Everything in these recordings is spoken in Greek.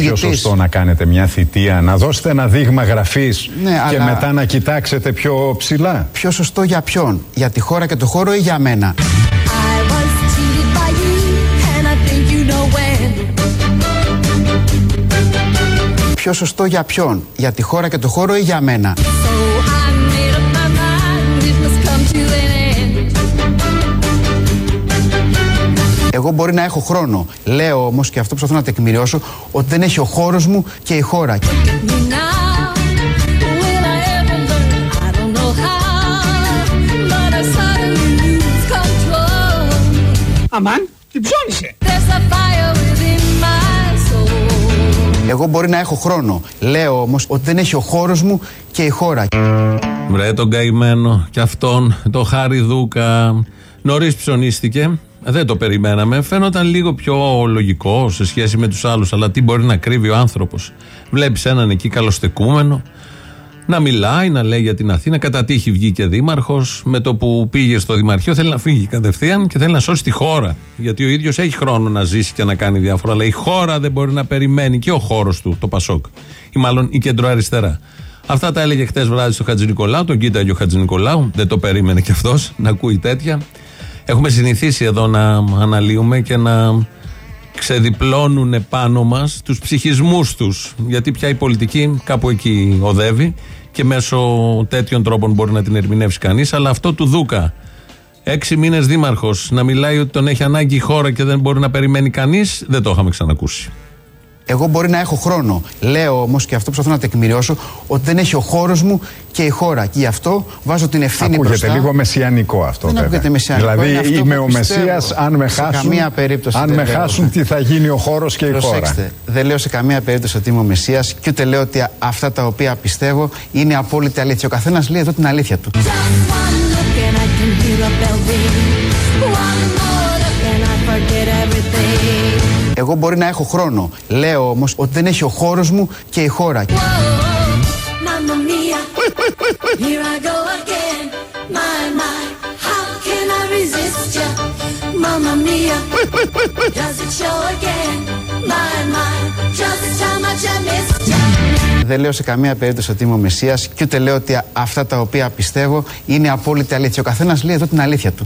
ήταν πιο σωστό να κάνετε μια θητεία, να δώσετε ένα δείγμα γραφής Ναι, και αλλά- μετά να κοιτάξετε πιο ψηλά. Πιο σωστό για ποιον, για τη χώρα και το χώρο ή για μένα; I was cheated by you, and I think you know when. Πιο σωστό για ποιον, για τη χώρα και το χώρο ή για μένα; So Εγώ μπορεί να έχω χρόνο. Λέω όμως και αυτό προσπαθώ να τεκμηριώσω ότι δεν έχει ο χώρος μου και η χώρα. Me now, will I ever learn? I don't know how, but I suddenly lose control. Αμάν, την ψώνισε. There's a fire within my soul. Εγώ μπορεί να έχω χρόνο. Λέω όμως ότι δεν έχει ο χώρος μου και η χώρα. Βρε τον καημένο και αυτόν, το Χάρη Δούκα. Νωρίς ψωνίστηκε. Δεν το περιμέναμε. Φαίνονταν λίγο πιο λογικό σε σχέση με τους άλλους. Αλλά τι μπορεί να κρύβει ο άνθρωπος. Βλέπεις έναν εκεί καλοστεκούμενο να μιλάει, να λέει για την Αθήνα. Κατά τύχη βγήκε δήμαρχος. Με το που πήγε στο Δημαρχείο θέλει να φύγει κατευθείαν και θέλει να σώσει τη χώρα. Γιατί ο ίδιος έχει χρόνο να ζήσει και να κάνει διάφορα. Αλλά η χώρα δεν μπορεί να περιμένει και ο χώρος του, το Πασόκ. Ή μάλλον η κεντροαριστερά. Αυτά τα έλεγε χτε βράδυ στο Χατζη Νικολάου. Τον κοίταγε ο Χατζη Νικολάου. Δεν το περίμενε κι αυτός να ακούει τέτοια. Έχουμε συνηθίσει εδώ να αναλύουμε και να ξεδιπλώνουν πάνω μας τους ψυχισμούς τους. Γιατί πια η πολιτική κάπου εκεί οδεύει και μέσω τέτοιων τρόπων μπορεί να την ερμηνεύσει κανείς. Αλλά αυτό του Δούκα, έξι μήνες δήμαρχος, να μιλάει ότι τον έχει ανάγκη η χώρα και δεν μπορεί να περιμένει κανείς, δεν το είχαμε ξανακούσει. Εγώ μπορεί να έχω χρόνο. Λέω όμως και αυτό προσπαθώ να τεκμηριώσω ότι δεν έχει ο χώρος μου και η χώρα. Και γι' αυτό βάζω την ευθύνη Ακούγεται μπροστά. λίγο μεσιανικό αυτό. Δεν βέβαια. ακούγεται μεσιανικό, είναι Δηλαδή αυτό είμαι που ο πιστεύω. Μεσσίας αν με Σε χάσουν. καμία περίπτωση αν δεν με λέω. χάσουν, τι θα γίνει ο χώρος και η χώρα; Προσέξτε, δεν λέω σε καμία περίπτωση ότι είμαι ο Μεσσίας και ούτε λέω ότι αυτά τα οποία πιστεύω είναι απόλυτη αλήθεια. Ο καθένας λέει εδώ την αλήθεια του. Just one look and I can hear a Εγώ μπορεί να έχω χρόνο. Λέω όμως ότι δεν έχει ο χώρος μου και η χώρα. Whoa, mamma mia, here I go again. My, my, how can I resist ya? Mamma mia, does it show again? My, my, just how much I missed ya. Δεν λέω σε καμία περίπτωση ότι είμαι ο Μεσσίας και ούτε λέω ότι αυτά τα οποία πιστεύω είναι απόλυτη αλήθεια. Ο καθένας λέει εδώ την αλήθεια του.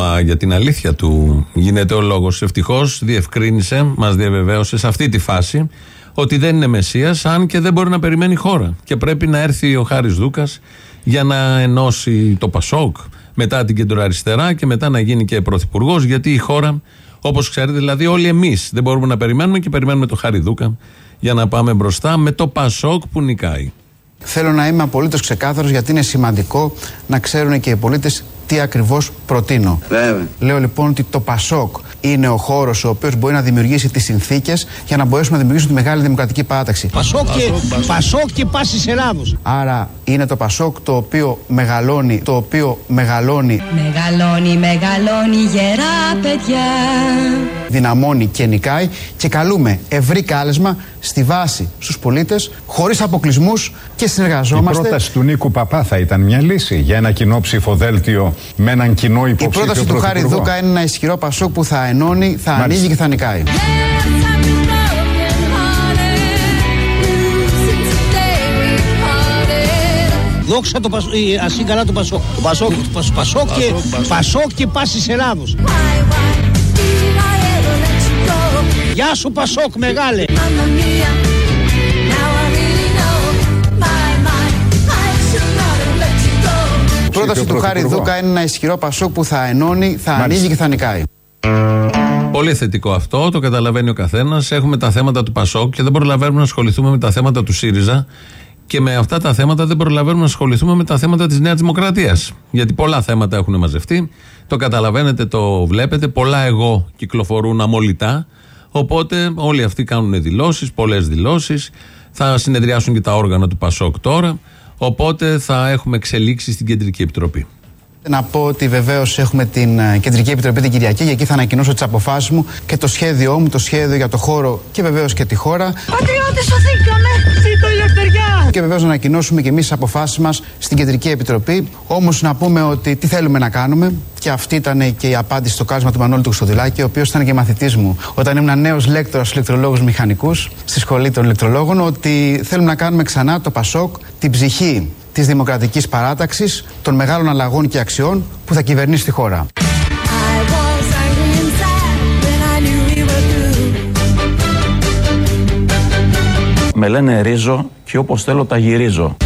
Μα για την αλήθεια του γίνεται ο λόγος. Ευτυχώς διευκρίνησε, μας διαβεβαίωσε σε αυτή τη φάση ότι δεν είναι μεσία, αν και δεν μπορεί να περιμένει η χώρα. Και πρέπει να έρθει ο Χάρης Δούκας για να ενώσει το Πασόκ, μετά την κεντροαριστερά και μετά να γίνει και πρωθυπουργός, γιατί η χώρα, όπως ξέρετε, δηλαδή όλοι εμείς δεν μπορούμε να περιμένουμε και περιμένουμε το Χάρη Δούκα για να πάμε μπροστά με το Πασόκ που νικάει. Θέλω να είμαι απολύτως ξεκάθαρος γιατί είναι σημαντικό να ξέρουν και οι πολίτες τι ακριβώς προτείνω. Βέβαια. Λέω λοιπόν ότι το ΠΑΣΟΚ είναι ο χώρος ο οποίος μπορεί να δημιουργήσει τις συνθήκες για να μπορέσουμε να δημιουργήσουμε τη μεγάλη δημοκρατική παράταξη. Πασόκ και, Πασόκ και πάσης Ελλάδος. Άρα είναι το ΠΑΣΟΚ το οποίο μεγαλώνει, το οποίο μεγαλώνει, Μεγαλώνει, μεγαλώνει γερά παιδιά δυναμώνει και νικάει και καλούμε ευρύ κάλεσμα στη βάση στους πολίτες χωρίς αποκλεισμούς και Η συνεργαζόμαστε. πρόταση του Νίκου Παπά θα ήταν μια λύση για ένα κοινό ψηφοδέλτιο με έναν κοινό Η υποψήφιο πρόταση του Χάρη πρωθυπουργό. Δούκα είναι ένα ισχυρό Πασόκ που θα ενώνει, θα Μάλιστα. ανοίγει και θα νικάει. Yes, I'm broken-hearted. Since the day we parted. Δόξα το Πασόκ, ας είναι καλά το Πασόκ. Το Πασόκ, το Πασ- Πασόκ και, Πασόκ και πάσης Ελλάδος. Why, why did I ever let you go? Γεια σου Πασόκ μεγάλε. You go. Η πρόταση του Χάρη πρωθυπουργό. Δούκα είναι ένα ισχυρό Πασόκ που θα ενώνει, θα Μάλιστα. ανοίγει και θα νικάει. Πολύ θετικό αυτό, το καταλαβαίνει ο καθένας. Έχουμε τα θέματα του Πασόκ και δεν προλαβαίνουμε να ασχοληθούμε με τα θέματα του ΣΥΡΙΖΑ. Και με αυτά τα θέματα δεν προλαβαίνουμε να ασχοληθούμε με τα θέματα της Νέας Δημοκρατίας. Γιατί πολλά θέματα έχουν μαζευτεί. Το καταλαβαίνετε, το βλέπετε. Πολλά εγώ κυκλοφορούν αμολυτά. Οπότε όλοι αυτοί κάνουν δηλώσεις, πολλές δηλώσεις. Θα συνεδριάσουν και τα όργανα του Πασόκ τώρα. Οπότε θα έχουμε εξελίξεις στην Κεντρική Επιτροπή. Να πω ότι βεβαίως έχουμε την ε, Κεντρική Επιτροπή την Κυριακή και εκεί θα ανακοινώσω τις αποφάσεις μου και το σχέδιό μου, το σχέδιο για το χώρο και βεβαίως και τη χώρα. Πατριώτες σωθήκαμε! Ζήτω η ελευθεριά! Και βεβαίως να ανακοινώσουμε και εμείς τις αποφάσεις μας στην Κεντρική Επιτροπή. Όμως να πούμε ότι τι θέλουμε να κάνουμε. Και αυτή ήταν και η απάντηση στο κάλεσμα του Μανώλη του Χρυστοδηλάκη, ο οποίος ήταν και μαθητής μου όταν ήμουν νέος λέκτορας στους ηλεκτρολόγους μηχανικούς, στη σχολή των ηλεκτρολόγων, ότι θέλουμε να κάνουμε ξανά το Πασόκ την ψυχή της δημοκρατικής παράταξης, των μεγάλων αλλαγών και αξιών που θα κυβερνήσει τη χώρα. Με λένε ρίζο και όπως θέλω τα γυρίζω. I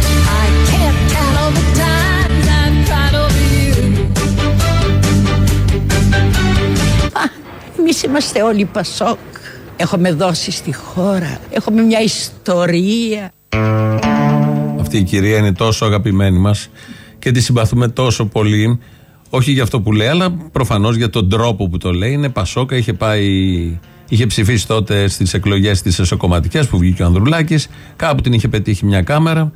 can't count all the times I've cried over you. Εμείς είμαστε όλοι Πασόκ. Έχουμε δώσει στη χώρα. Έχουμε μια ιστορία. Αυτή η κυρία είναι τόσο αγαπημένη μας και τη συμπαθούμε τόσο πολύ. Όχι για αυτό που λέει, αλλά προφανώς για τον τρόπο που το λέει. Είναι Πασόκα, είχε πάει. Είχε ψηφίσει τότε στις εκλογές τι εσωκομματικές που βγήκε ο Ανδρουλάκης. Κάπου την είχε πετύχει μια κάμερα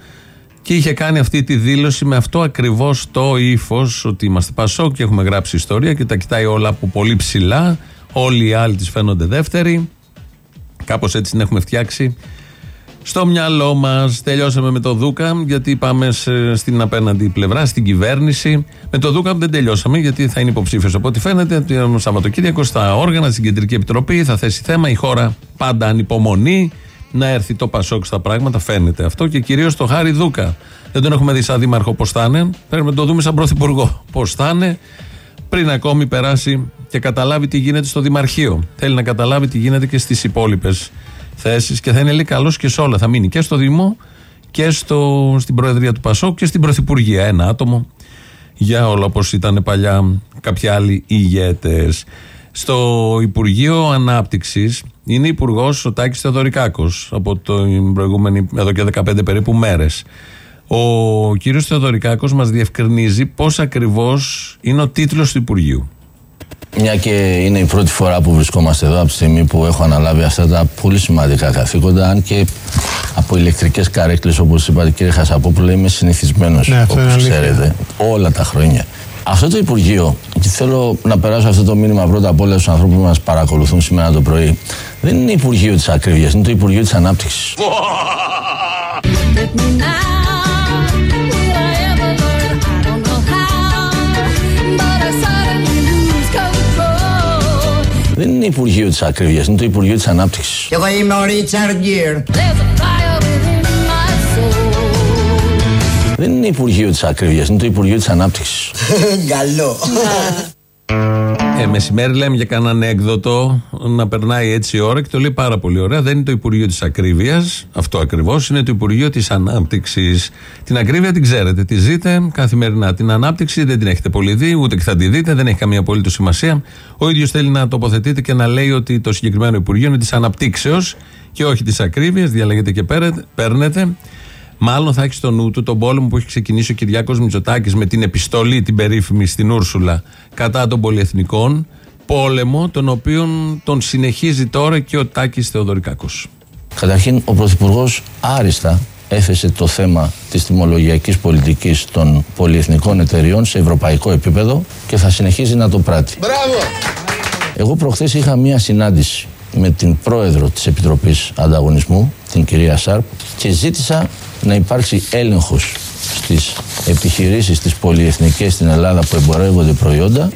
και είχε κάνει αυτή τη δήλωση με αυτό ακριβώς το ύφος ότι είμαστε Πασόκ και έχουμε γράψει ιστορία και τα κοιτάει όλα από πολύ ψηλά. Όλοι οι άλλοι της φαίνονται δεύτεροι. Κάπως έτσι την έχουμε φτιάξει στο μυαλό μας. Τελειώσαμε με το Δούκα, γιατί πάμε σε- στην απέναντι πλευρά, στην κυβέρνηση. Με το Δούκα δεν τελειώσαμε, γιατί θα είναι υποψήφιος από ό,τι φαίνεται. Το Σαββατοκύριακο στα όργανα, στην Κεντρική Επιτροπή, θα θέσει θέμα. Η χώρα πάντα ανυπομονεί να έρθει το Πασόκ στα πράγματα. Φαίνεται αυτό και κυρίως το Χάρη Δούκα. Δεν τον έχουμε δει σαν δήμαρχο πώς θα είναι. Πρέπει να το δούμε σαν πρωθυπουργό πώς θα είναι πριν ακόμη περάσει και καταλάβει τι γίνεται στο Δημαρχείο. Θέλει να καταλάβει τι γίνεται και στις υπόλοιπες θέσεις και θα είναι λέει καλός και σε όλα. Θα μείνει και στο Δήμο και στο, στην Προεδρία του Πασόκ και στην Πρωθυπουργία. Ένα άτομο για όλα όπως ήταν παλιά κάποιοι άλλοι ηγέτες. Στο Υπουργείο Ανάπτυξης είναι υπουργός ο Τάκης Θεοδωρικάκος από την προηγούμενη, εδώ και 15 περίπου μέρες. Ο κύριος Θεοδωρικάκος μας διευκρινίζει πώς ακριβώς είναι ο τίτλος του Υπουργείου. Μια και είναι η πρώτη φορά που βρισκόμαστε εδώ από τη στιγμή που έχω αναλάβει αυτά τα πολύ σημαντικά καθήκοντα, αν και από ηλεκτρικές καρέκλες, όπως είπατε κύριε Χασαπόπουλο, είμαι συνηθισμένος, Ναι, αυτό όπως είναι αλήθεια. ξέρετε, όλα τα χρόνια. Αυτό το Υπουργείο, και θέλω να περάσω αυτό το μήνυμα πρώτα απ' όλα στους ανθρώπους που μας παρακολουθούν σήμερα το πρωί, δεν είναι Υπουργείο της Ακρίβειας, είναι το Υπουργείο της Ανάπτυξης. Δεν είναι Υπουργείο της Ακρίβειας, είναι το Υπουργείο της Ανάπτυξης. Εγώ είμαι ο Ρίτσαρντ Γκίρ. There's a fire within my soul. Δεν είναι Υπουργείο της Ακρίβειας, είναι το Υπουργείο της Ανάπτυξης. Καλό. Ε, μεσημέρι λέμε για κανένα ανέκδοτο να περνάει έτσι η ώρα και το λέει πάρα πολύ ωραία. Δεν είναι το Υπουργείο της Ακρίβειας, αυτό ακριβώς, είναι το Υπουργείο της Ανάπτυξης. Την ακρίβεια την ξέρετε, τη ζείτε καθημερινά. Την ανάπτυξη δεν την έχετε πολύ δει, ούτε και θα τη δείτε, δεν έχει καμία απολύτως σημασία. Ο ίδιος θέλει να τοποθετείται και να λέει ότι το συγκεκριμένο Υπουργείο είναι της Αναπτύξεως και όχι της Ακρίβειας. Διαλέγετε και παίρνετε- παίρνετε. Μάλλον θα έχεις στο νου του τον πόλεμο που έχει ξεκινήσει ο Κυριάκος Μητσοτάκης με την επιστολή την περίφημη στην Ούρσουλα κατά των πολυεθνικών. Πόλεμο τον οποίον τον συνεχίζει τώρα και ο Τάκης Θεοδωρικάκος. Καταρχήν, ο Πρωθυπουργός άριστα έθεσε το θέμα της τιμολογιακής πολιτικής των πολυεθνικών εταιριών σε ευρωπαϊκό επίπεδο και θα συνεχίζει να το πράττει. Εγώ προχθές είχα μία συνάντηση με την πρόεδρο της Επιτροπής Ανταγωνισμού, την κυρία Σάρπ, και ζήτησα να υπάρξει έλεγχος στις επιχειρήσεις της πολυεθνικές στην Ελλάδα που εμπορεύονται προϊόντα.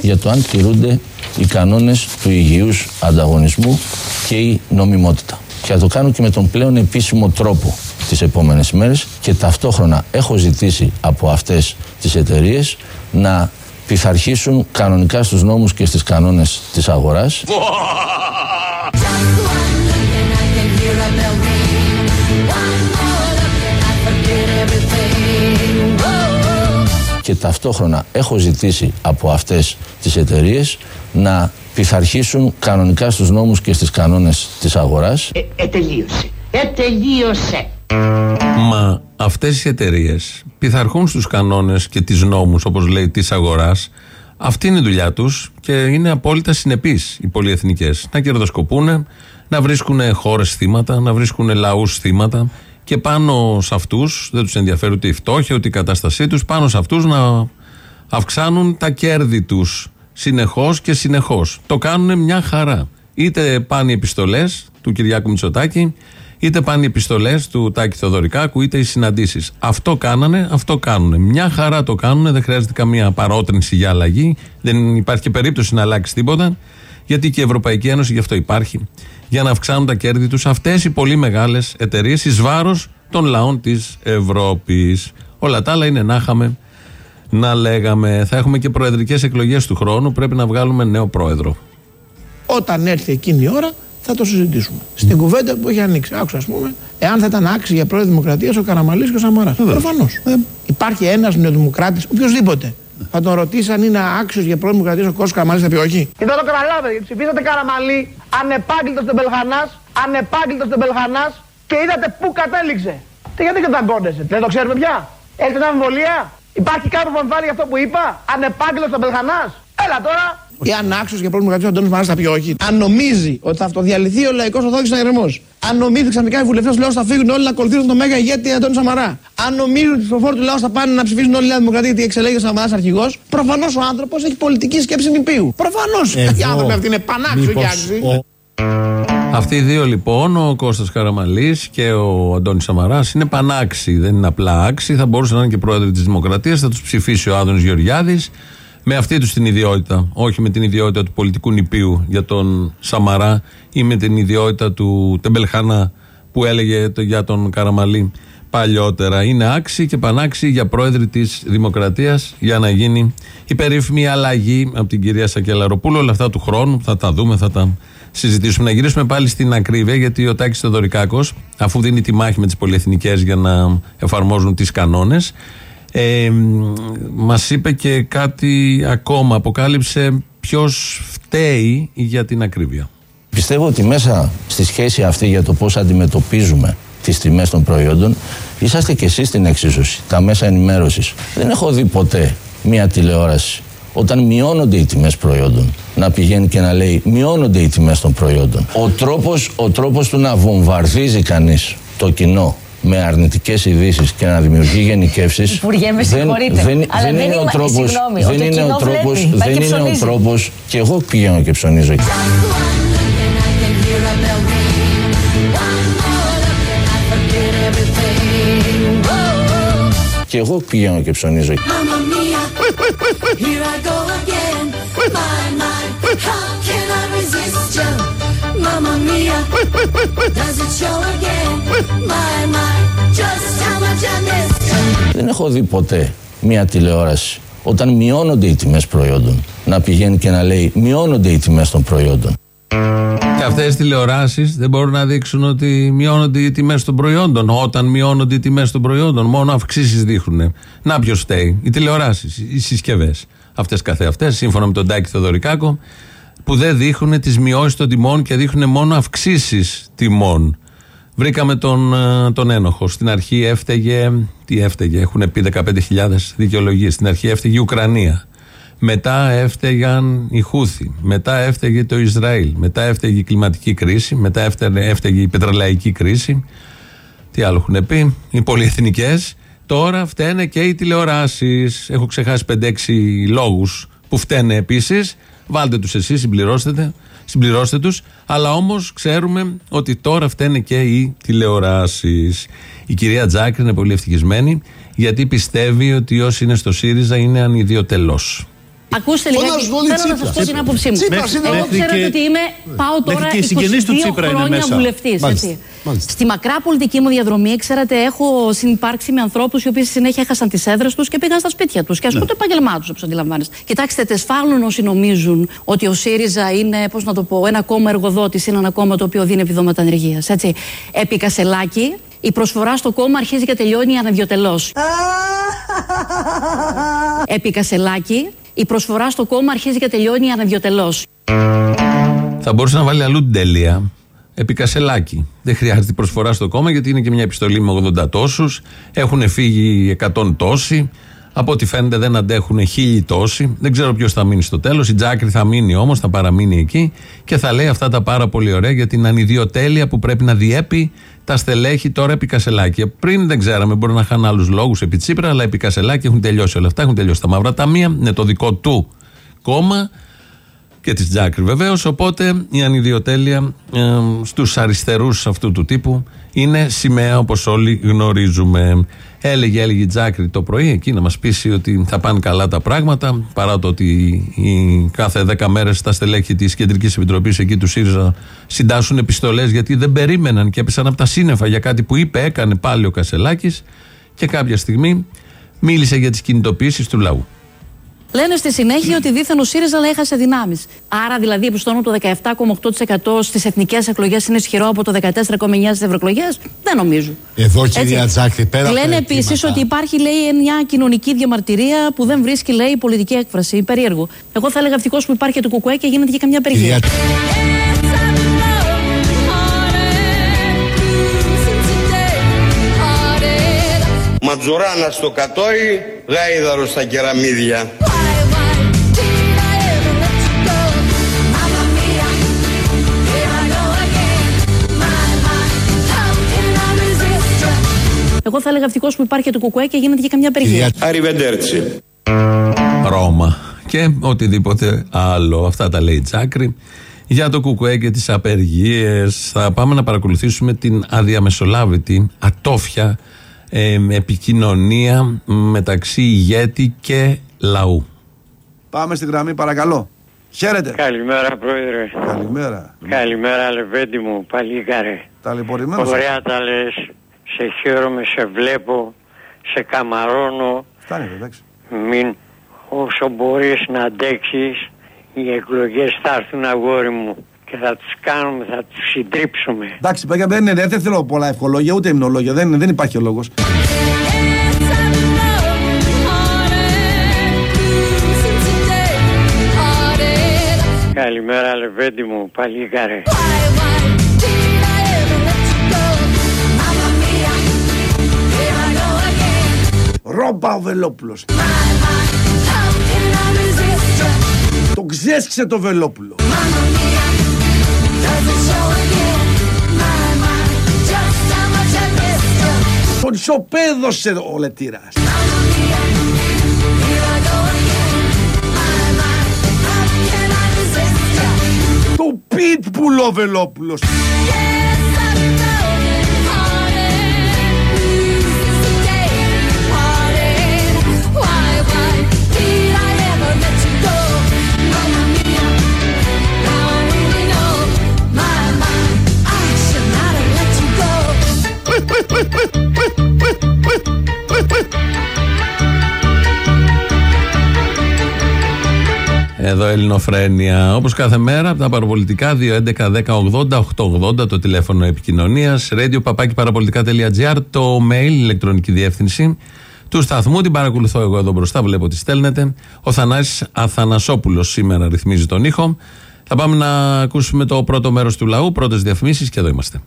Για το αν τηρούνται οι κανόνες του υγιούς ανταγωνισμού και η νομιμότητα. Και θα το κάνω και με τον πλέον επίσημο τρόπο τις επόμενες μέρες και ταυτόχρονα έχω ζητήσει από αυτές τις εταιρείες να πειθαρχήσουν κανονικά στους νόμους και στις κανόνες της αγοράς και ταυτόχρονα έχω ζητήσει από αυτές τις εταιρείες να πειθαρχήσουν κανονικά στους νόμους και στις κανόνες της αγοράς Ε, τελείωσε. Ε, τελείωσε. Μα αυτές οι εταιρείες πειθαρχούν στους κανόνες και τις νόμους, όπως λέει, της αγοράς. Αυτή είναι η δουλειά τους και είναι απόλυτα συνεπείς οι πολυεθνικές. Να κερδοσκοπούν, να βρίσκουν χώρες θύματα, να βρίσκουν λαούς θύματα. Και και πάνω σε αυτούς, δεν τους ενδιαφέρει ούτε η φτώχεια ούτε η κατάστασή τους, πάνω σε αυτούς να αυξάνουν τα κέρδη τους συνεχώς και συνεχώς. Το κάνουν μια χαρά. Είτε πάνε οι επιστολές του Κυριάκου Μητσοτάκη, είτε πάνε οι επιστολές του Τάκη Θεοδωρικάκου, είτε οι συναντήσεις. Αυτό κάνανε, αυτό κάνουν. Μια χαρά το κάνουν, δεν χρειάζεται καμία παρότρινση για αλλαγή. Δεν υπάρχει και περίπτωση να αλλάξει τίποτα, γιατί και η Ευρωπαϊκή Ένωση γι' αυτό υπάρχει. Για να αυξάνουν τα κέρδη τους αυτές οι πολύ μεγάλες εταιρείες εις βάρος των λαών της Ευρώπης. Όλα τα άλλα είναι να είχαμε να λέγαμε. Θα έχουμε και προεδρικές εκλογές του χρόνου. Πρέπει να βγάλουμε νέο πρόεδρο. Όταν έρθει εκείνη η ώρα θα το συζητήσουμε. Στην κουβέντα που έχει ανοίξει. Άκουσα, ας πούμε, εάν θα ήταν άξιοι για πρόεδρο Δημοκρατίας ο Καραμαλής και ο Σαμαράς. Προφανώς. Υπάρχει ένας νεοδημοκράτης, οποιοδήποτε. Θα τον ρωτήσει αν είναι άξιος για πρόεδρο Δημοκρατίας ο Κώστα Καραμαλή, θα πει όχι. Και δεν το καταλάβετε, γιατί ψηφίσατε Καραμαλή, ανεπάγγελτος στον Πελχανά, ανεπάγγελτος στον Πελχανά και είδατε πού κατέληξε. Τι γιατί καταγκώνεσαι, δεν το ξέρουμε πια. Έχετε αμφιβολία; Υπάρχει κάποιο που αμφιβάλλει για αυτό που είπα, ανεπάγγελτος στον Πελχανά. Έλα τώρα, Εάν άξιος για πρόβλημα κρατήσει ο Αντώνης Μαράς θα πει όχι. Αν νομίζει ότι θα αυτοδιαλυθεί ο λαϊκός οδότη να ηρεμό. Αν νομίζει ξαφνικά οι βουλευτές του λαού θα φύγουν όλοι να ακολουθήσουν τον μέγα ηγέτη Αντώνη Σαμαρά. Αν νομίζει ότι οι ψηφοφόροι του λαού θα πάνε να ψηφίσουν όλη η Νέα Δημοκρατία γιατί εξελέγει ο Σαμαράς αρχηγός. Προφανώς ο άνθρωπος έχει πολιτική σκέψη νηπίου. Προφανώς. Οι άνθρωποι αυτοί είναι πανάξιο και άξιοι. Αυτοί οι δύο λοιπόν, ο Κώστας Καραμαλής και ο Αντώνης Σαμαράς είναι πανάξιοι, δεν είναι απλά άξιοι, θα μπορούσαν να είναι και πρόεδροι της Δημοκρατίας, θα τους ψηφίσει ο Άδωνης Γεωργιάδης με αυτή τους την ιδιότητα, όχι με την ιδιότητα του πολιτικού νηπίου για τον Σαμαρά ή με την ιδιότητα του Τεμπελχάνα που έλεγε το για τον Καραμαλή παλιότερα. Είναι άξιοι και πανάξιοι για πρόεδροι της Δημοκρατίας για να γίνει η περίφημη αλλαγή από την κυρία Σακελαροπούλου. Όλα αυτά του χρόνου θα τα δούμε, θα τα συζητήσουμε. Να γυρίσουμε πάλι στην ακρίβεια, γιατί ο Τάκης Θεοδωρικάκος, αφού δίνει τη μάχη με τις πολυεθνικές για να εφαρμόζουν τις κανόνες, ε, μας είπε και κάτι ακόμα, αποκάλυψε ποιος φταίει για την ακρίβεια. Πιστεύω ότι μέσα στη σχέση αυτή για το πώς αντιμετωπίζουμε τις τιμές των προϊόντων είσαστε και εσείς στην εξίσωση, τα μέσα ενημέρωσης. Δεν έχω δει ποτέ μία τηλεόραση όταν μειώνονται οι τιμές προϊόντων να πηγαίνει και να λέει μειώνονται οι τιμές των προϊόντων. Ο τρόπος, ο τρόπος του να βομβαρδίζει κανείς το κοινό με αρνητικές ειδήσεις και να δημιουργεί γενικεύσεις. Υπουργέ, με συγχωρείτε. Δεν, αλλά δεν, δεν είναι ο είμα- τρόπο. συγγνώμη, Δεν το είναι κοινό ο τρόπο. βλέπει, πάει Δεν και είναι ο ψωνίζει. τρόπο. Και εγώ πηγαίνω και ψωνίζω εκεί. Και εγώ πηγαίνω και ψωνίζω εκεί. Mamma mia, here I go again. My, my, how can I resist you? Mamma mia, does it show again? My, my, just how much I miss you. Δεν έχω δει ποτέ μία τηλεόραση όταν μειώνονται οι τιμές προϊόντων να πηγαίνει και να λέει μειώνονται οι τιμές των προϊόντων. Και αυτές οι τηλεοράσεις δεν μπορούν να δείξουν ότι μειώνονται οι τιμές των προϊόντων. Όταν μειώνονται οι τιμές των προϊόντων, μόνο αυξήσεις δείχνουν. Να ποιος φταίει. Οι τηλεοράσεις, οι συσκευές. Αυτές καθεαυτές, σύμφωνα με τον Τάκη Θεοδωρικάκο, που δεν δείχνουν τις μειώσεις των τιμών και δείχνουν μόνο αυξήσεις τιμών. Βρήκαμε τον, ε, τον ένοχο. Στην αρχή έφταιγε. Τι έφταιγε, έχουν πει 15.000 δικαιολογίες. Στην αρχή έφταιγε η Ουκρανία. Μετά έφταιγαν οι Χούθη. Μετά έφταιγε το Ισραήλ. Μετά έφταιγε η κλιματική κρίση. Μετά έφταιγε, έφταιγε η πετρελαϊκή κρίση. Τι άλλο έχουν πει, οι πολυεθνικές. Τώρα φταίνε και οι τηλεοράσεις. Έχω ξεχάσει 5-6 λόγους που φταίνε επίσης. Βάλτε τους εσείς, συμπληρώστε, συμπληρώστε τους. Αλλά όμως ξέρουμε ότι τώρα φταίνε και οι τηλεοράσεις. Η κυρία Τζάκρη είναι πολύ ευτυχισμένη γιατί πιστεύει ότι όσοι είναι στο ΣΥΡΙΖΑ είναι ανιδιοτελώς. Ακούστε Φωνάζουν λιγάκι, όλοι θέλω να Τσίπρα. σας πω την άποψή μου. Τσίπρας είναι Εγώ εδώ. ξέρετε Μέχρι ότι και- είμαι, πάω Μέχρι τώρα και οι συγγενείς του 22 Τσίπρα είναι χρόνια μέσα. βουλευτής. Μάλιστα, μάλιστα. Στη μακρά πολιτική μου διαδρομή, ξέρετε, έχω συνυπάρξει με ανθρώπους οι οποίοι στη συνέχεια έχασαν τις έδρες τους και πήγαν στα σπίτια τους και ασκούν το επάγγελμά τους, όπως αντιλαμβάνεστε. Κοιτάξτε, τεσφάλουν όσοι νομίζουν ότι ο ΣΥΡΙΖΑ είναι, πώς να το πω, ένα κόμμα εργοδότης, είναι ένα κόμμα το οποίο δίνει επιδόματα ανεργίας. Επί Κασελάκη, η προσφορά στο κόμμα αρχίζει και τελειώνει αναδιοτελώς. Επί Κασελάκη, η προσφορά στο κόμμα αρχίζει και τελειώνει αναδιοτελώς. Θα μπορούσε να βάλει αλλού την τέλεια. Επί Κασελάκη. Δεν χρειάζεται προσφορά στο κόμμα γιατί είναι και μια επιστολή με 80 τόσους. Έχουν φύγει 100 τόσοι. Από ό,τι φαίνεται δεν αντέχουν χίλιοι τόσοι. Δεν ξέρω ποιος θα μείνει στο τέλος. Η Τζάκρη θα μείνει όμως, θα παραμείνει εκεί και θα λέει αυτά τα πάρα πολύ ωραία για την ανιδιοτέλεια που πρέπει να διέπει τα στελέχη τώρα επί Κασελάκη. Πριν δεν ξέραμε, μπορεί να είχαν άλλους λόγους επί Τσίπρα, αλλά επί Κασελάκη έχουν τελειώσει όλα αυτά. Έχουν τελειώσει τα μαύρα ταμεία. Είναι το δικό του κόμμα και της Τζάκρη βεβαίως. Οπότε η ανιδιοτέλεια ε, στους αριστερούς αυτού του τύπου είναι σημαία όπως όλοι γνωρίζουμε. Έλεγε, έλεγε η Τζάκρη το πρωί εκεί να μας πείσει ότι θα πάνε καλά τα πράγματα. Παρά το ότι οι κάθε δέκα μέρες τα στελέχη της Κεντρικής Επιτροπής εκεί του ΣΥΡΙΖΑ συντάσσουν επιστολές γιατί δεν περίμεναν και έπεσαν από τα σύννεφα για κάτι που είπε, έκανε πάλι ο Κασελάκης. Και κάποια στιγμή μίλησε για τις κινητοποιήσεις του λαού. Λένε στη συνέχεια ότι δίθεν ο ΣΥΡΙΖΑ αλλά έχασε δυνάμεις. Άρα δηλαδή επιστώνουν το 17,8% στις εθνικές εκλογές είναι ισχυρό από το 14,9% στις ευρωεκλογές; Δεν νομίζω. Εδώ, κυρία Τζάκρη, πέρα από τα Λένε αιτήματα- επίση ότι υπάρχει λέει, μια κοινωνική διαμαρτυρία που δεν βρίσκει λέει, πολιτική έκφραση. Περίεργο. Εγώ θα έλεγα ευτυχώς που υπάρχει και το κουκουέ και γίνεται και καμιά περιγραφή. Ματζουράνα στο κατόι, γάιδαρος στα κεραμίδια. Εγώ θα έλεγα ευτυχώς που υπάρχει και το κουκουέ και γίνεται και καμιά περιγραφή. Αριβεντέρτσι. Ρώμα και οτιδήποτε άλλο. Αυτά τα λέει η Τζάκρη. Για το κουκουέ και τις απεργίες θα πάμε να παρακολουθήσουμε την αδιαμεσολάβητη ατόφια ε, επικοινωνία μεταξύ ηγέτη και λαού. Πάμε στη γραμμή, παρακαλώ. Χαίρετε. Καλημέρα, Πρόεδρε. Καλημέρα. Καλημέρα, Λεβέντη μου, παλίκαρε. Ταλαιπωρημένος. Ωραία τα λες. Σε χαίρομαι, σε βλέπω, σε καμαρώνω. Φτάνει, εντάξει. Μην όσο μπορείς να αντέξεις, οι εκλογές θα έρθουν αγόρι μου και θα τους κάνουμε, θα τους συντρίψουμε. Εντάξει, παιδιά, δεν, είναι, δεν θέλω πολλά ευχολόγια ούτε υμνολόγια. Δεν, δεν υπάρχει ο λόγος. Καλημέρα, Λεβέντη μου, παλίκαρε. Ρόμπα ο Βελόπουλος. Το ξέσχισε το Βελόπουλο. Τον σοπέδωσε ο Λετήρας. Το πιτπουλ ο Βελόπουλος. Εδώ Ελληνοφρένια. Όπως κάθε μέρα από τα παραπολιτικά 2.11.10.80.880 το τηλέφωνο επικοινωνίας. Radio παπάκι παραπολιτικά.gr το mail, ηλεκτρονική διεύθυνση του σταθμού. Την παρακολουθώ εγώ εδώ μπροστά. Βλέπω ότι στέλνετε. Ο Θανάσης Αθανασόπουλος σήμερα ρυθμίζει τον ήχο. Θα πάμε να ακούσουμε το πρώτο μέρος του λαού. Πρώτες διαφημίσεις και εδώ είμαστε.